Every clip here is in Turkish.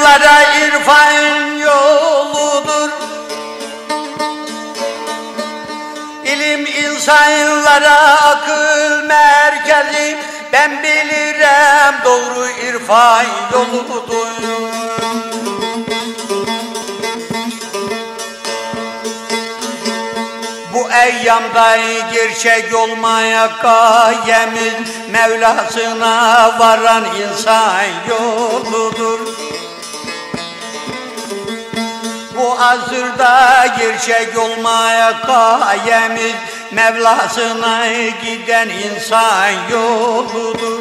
insanlara irfan yoludur. İlim insanlara akıl merkezi. Ben bilirim doğru irfan yoludur. Bu eyyamda gerçek olmaya kayemiz Mevlasına varan insan yoludur asırda gerçek olmaya kayemiz Mevlasına giden insan yoludur.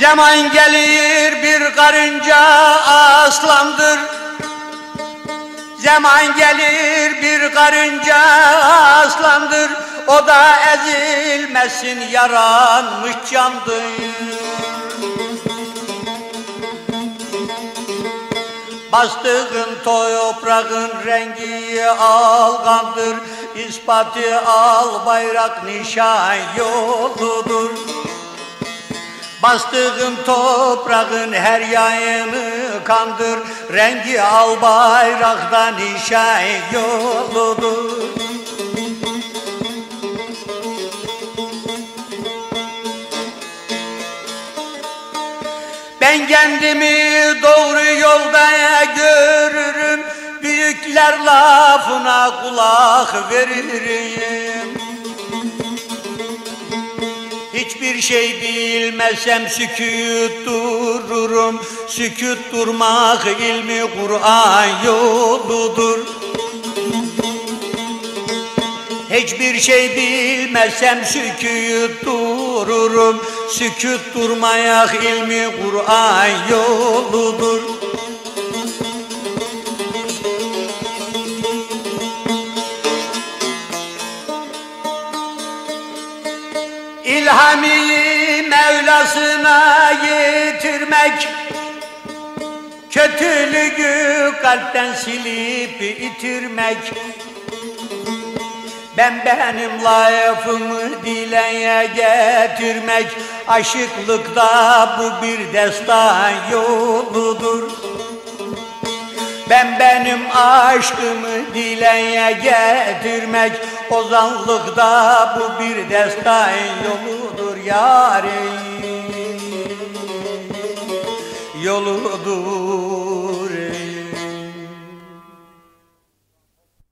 Zaman gelir karınca aslandır. Zaman gelir bir karınca aslandır. O da ezilmesin yaranmış candır. Bastığın toprağın rengi algandır. İspatı al bayrak nişan yoludur Bastığın toprağın her yayını kandır. Rengi al bayrakta nişan yoludur Ben kendimi doğru yolda görürüm. Büyükler lafına kulak veririm Hiçbir şey bilmesem sükut dururum. Sükut durmak ilmi Kur'an yoludur. Hiçbir şey bilmesem sükut dururum. Sükut durmayak ilmi Kur'an yoludur İlhamiyi Mevlasına yitirmek Kötülüğü kalpten silip itirmek. Ben benim lafımı dileye getirmek Aşıklıkta bu bir destan yoludur. Ben benim aşkımı dileye getirmek Ozanlıkta bu bir destan yoludur yarim Yoludur